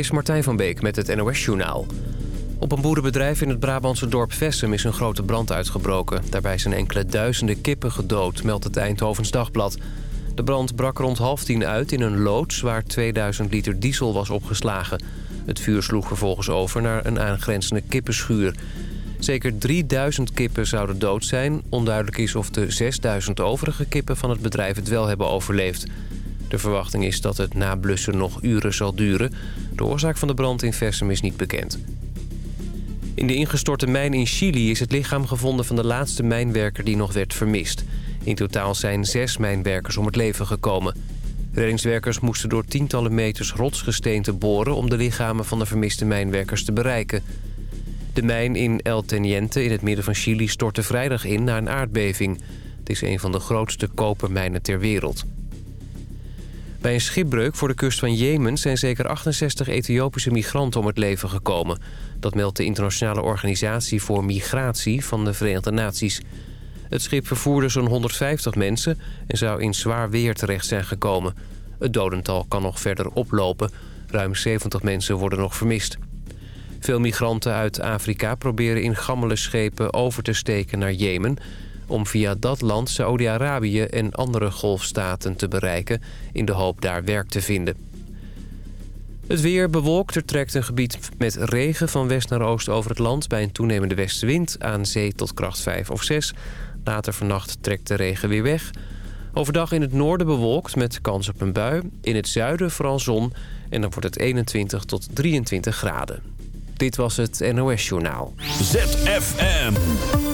is Martijn van Beek met het NOS-journaal. Op een boerenbedrijf in het Brabantse dorp Vessem is een grote brand uitgebroken. Daarbij zijn enkele duizenden kippen gedood, meldt het Eindhovens Dagblad. De brand brak rond half tien uit in een loods waar 2000 liter diesel was opgeslagen. Het vuur sloeg vervolgens over naar een aangrenzende kippenschuur. Zeker 3000 kippen zouden dood zijn. Onduidelijk is of de 6000 overige kippen van het bedrijf het wel hebben overleefd. De verwachting is dat het nablussen nog uren zal duren. De oorzaak van de brand in Versum is niet bekend. In de ingestorte mijn in Chili is het lichaam gevonden van de laatste mijnwerker die nog werd vermist. In totaal zijn zes mijnwerkers om het leven gekomen. Reddingswerkers moesten door tientallen meters rotsgesteente boren... om de lichamen van de vermiste mijnwerkers te bereiken. De mijn in El Teniente in het midden van Chili stortte vrijdag in na een aardbeving. Het is een van de grootste kopermijnen ter wereld. Bij een schipbreuk voor de kust van Jemen zijn zeker 68 Ethiopische migranten om het leven gekomen. Dat meldt de Internationale Organisatie voor Migratie van de Verenigde Naties. Het schip vervoerde zo'n 150 mensen en zou in zwaar weer terecht zijn gekomen. Het dodental kan nog verder oplopen. Ruim 70 mensen worden nog vermist. Veel migranten uit Afrika proberen in gammele schepen over te steken naar Jemen om via dat land Saoedi-Arabië en andere golfstaten te bereiken... in de hoop daar werk te vinden. Het weer bewolkt. Er trekt een gebied met regen van west naar oost over het land... bij een toenemende westenwind aan zee tot kracht 5 of 6. Later vannacht trekt de regen weer weg. Overdag in het noorden bewolkt met kans op een bui. In het zuiden vooral zon en dan wordt het 21 tot 23 graden. Dit was het NOS Journaal. ZFM.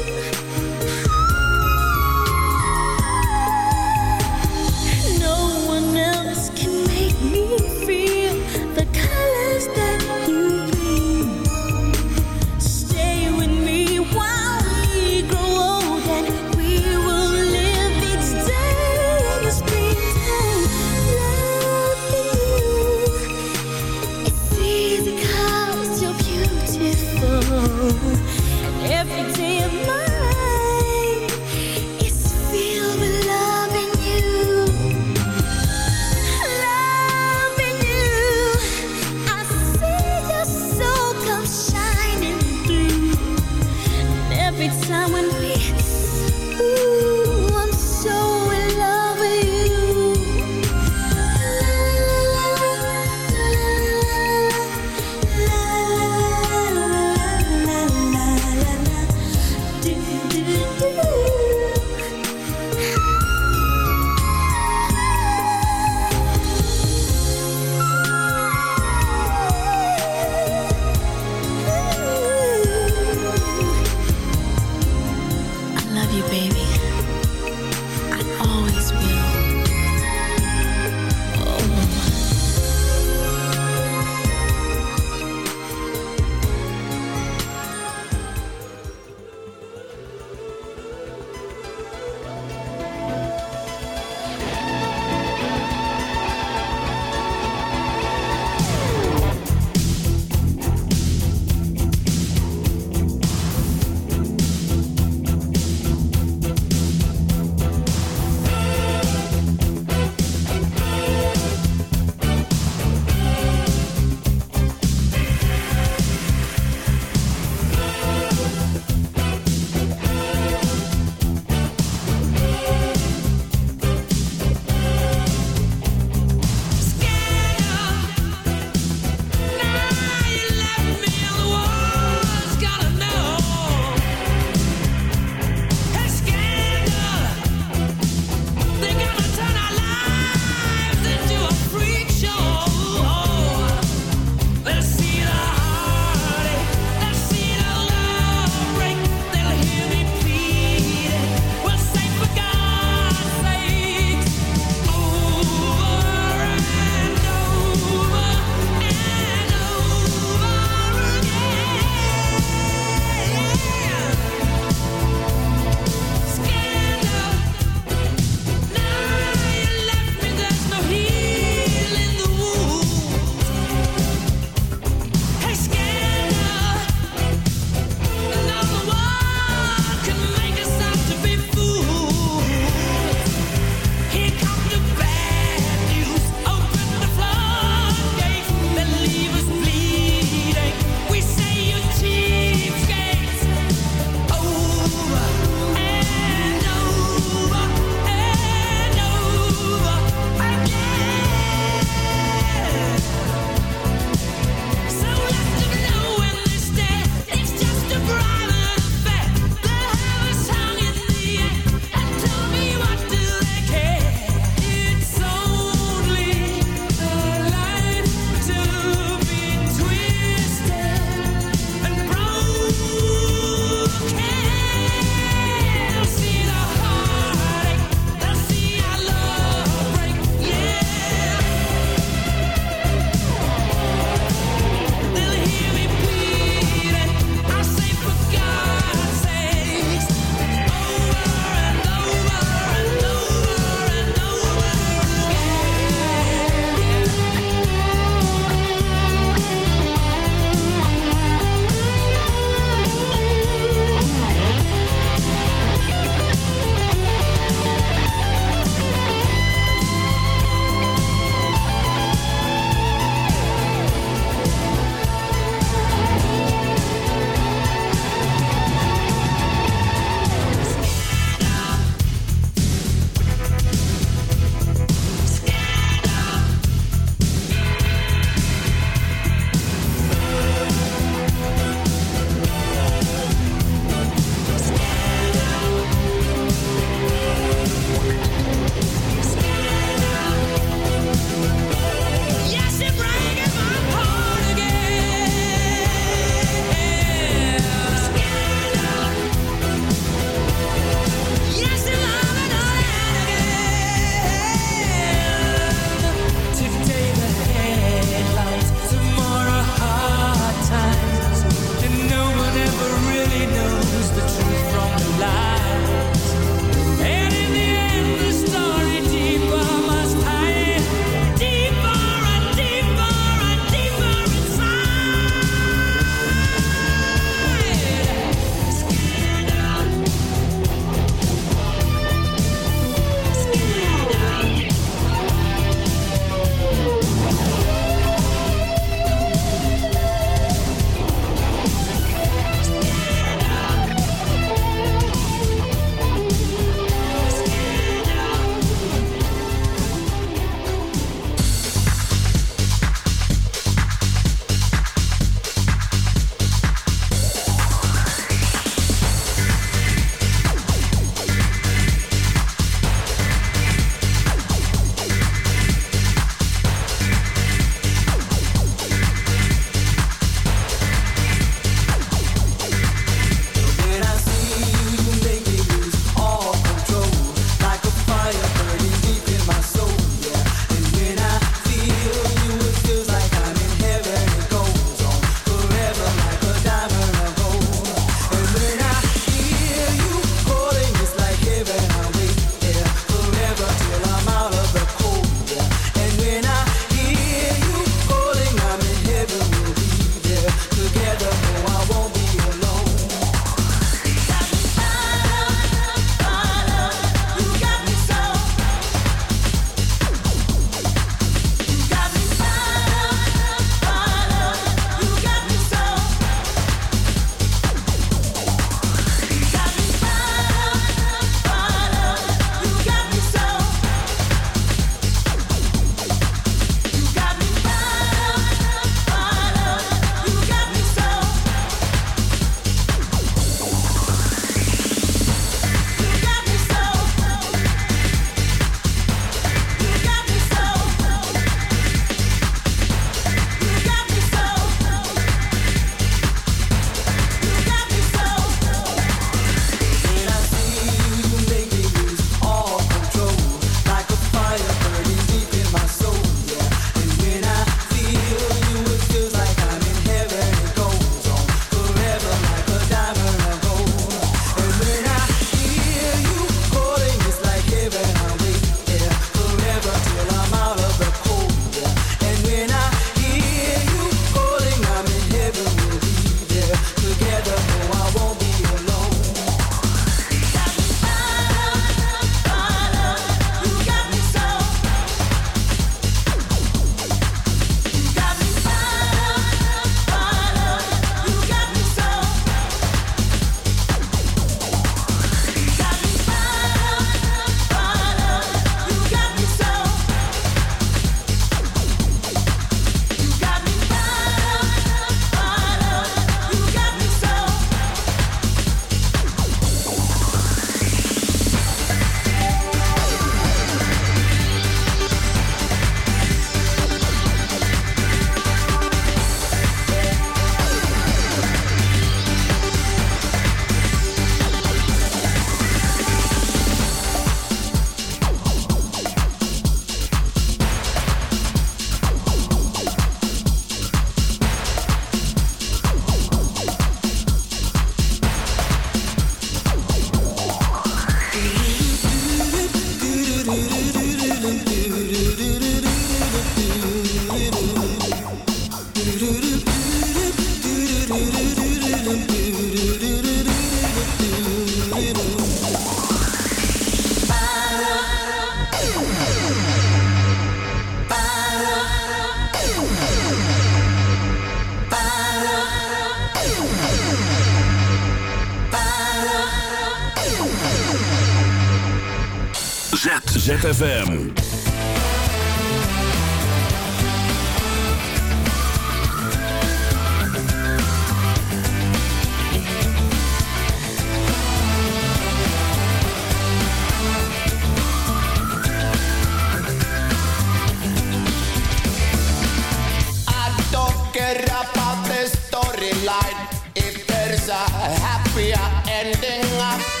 light if there is a happier ending.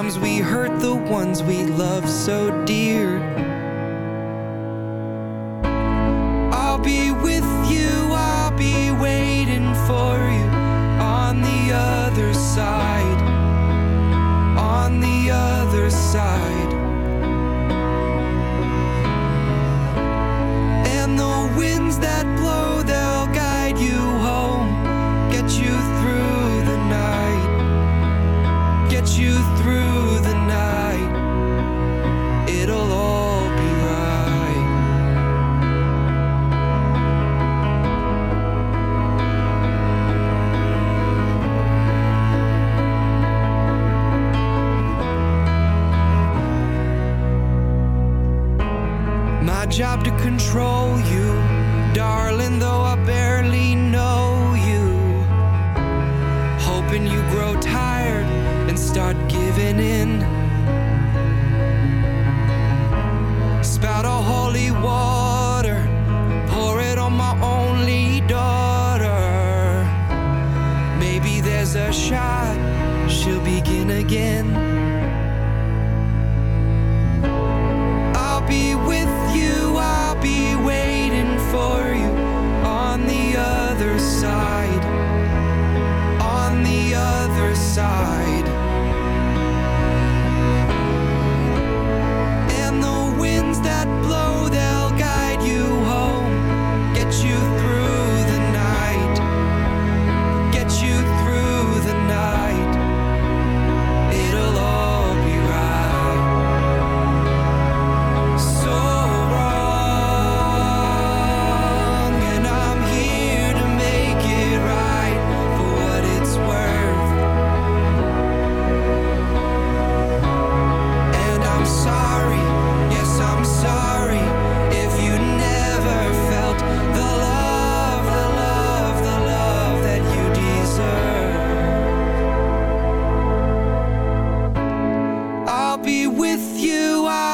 We hurt the ones we love so dear.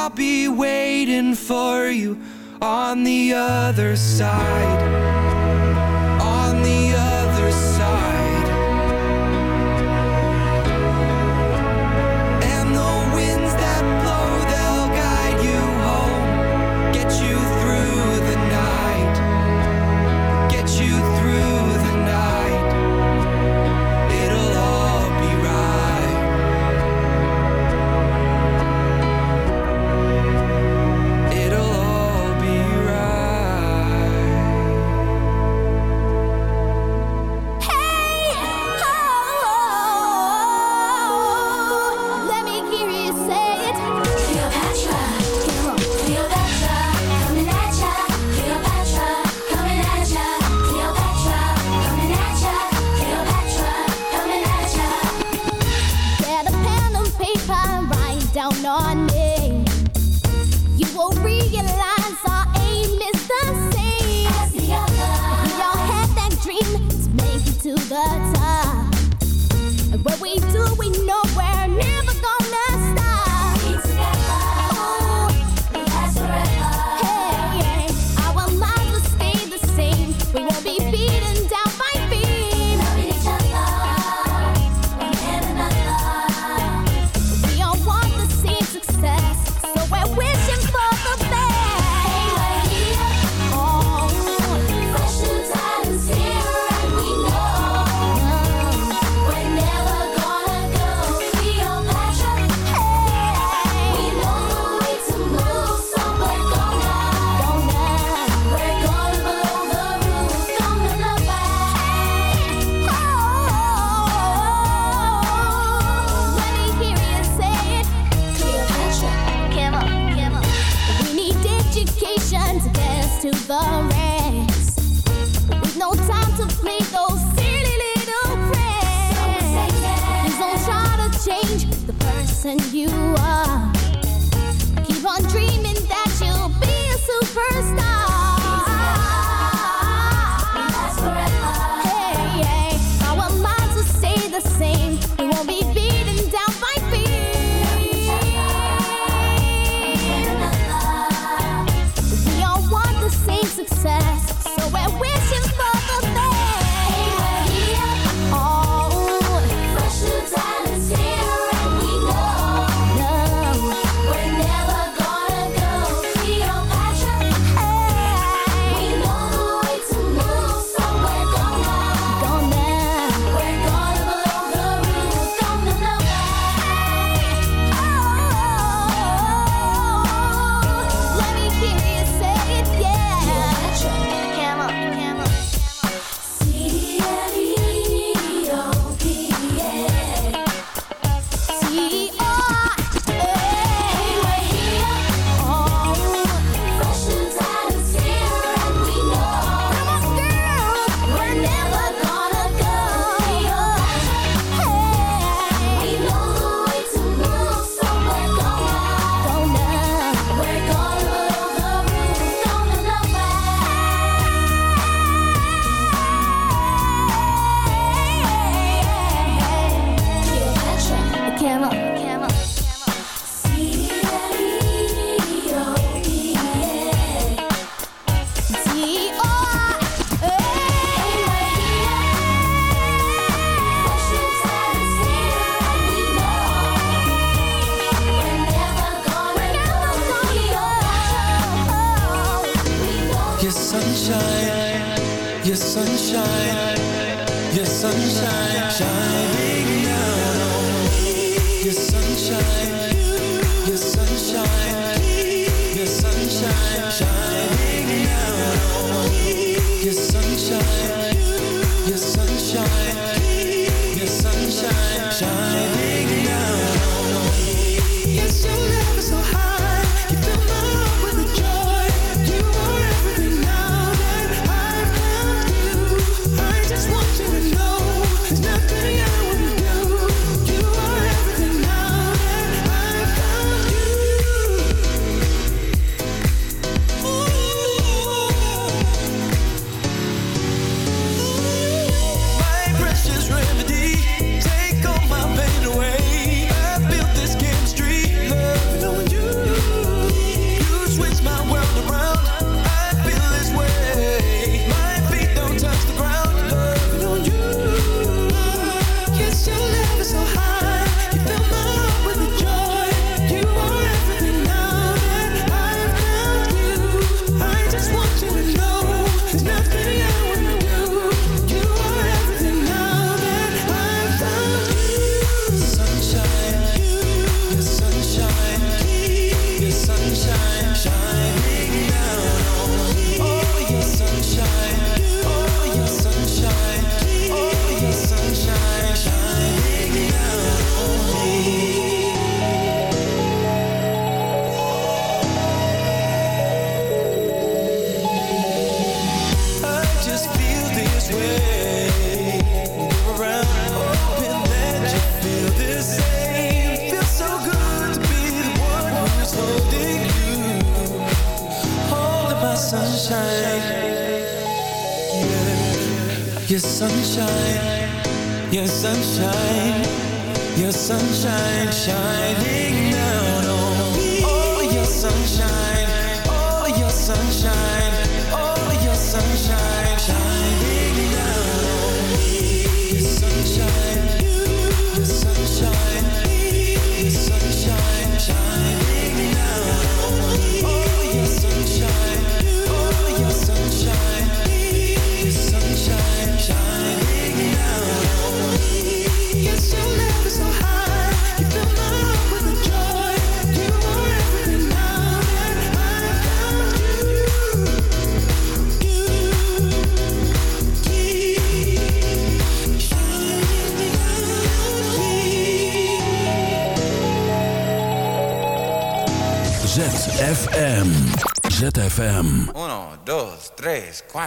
I'll be waiting for you on the other side.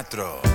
4.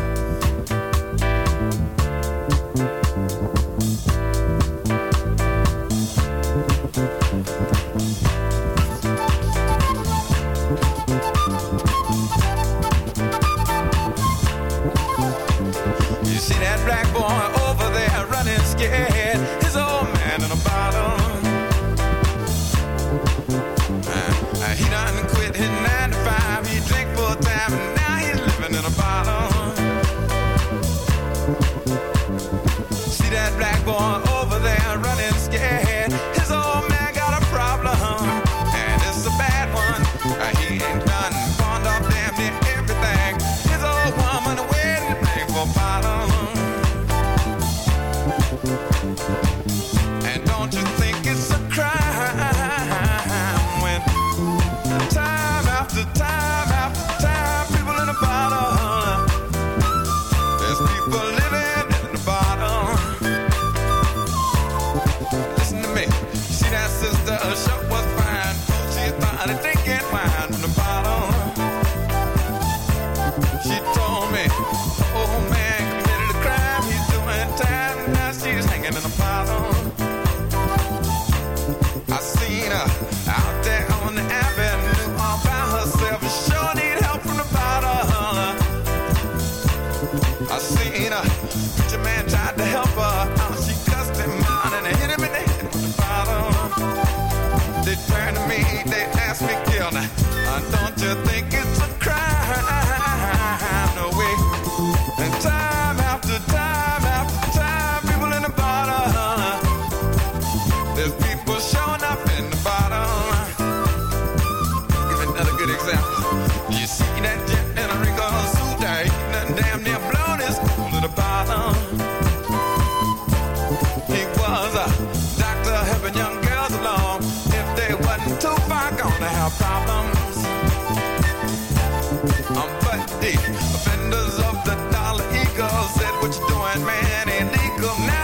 our problems. I'm but the offenders of the dollar eagle said, What you doing, man? Ain't legal now.